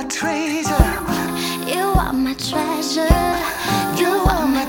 my treasure. You are my treasure. You are my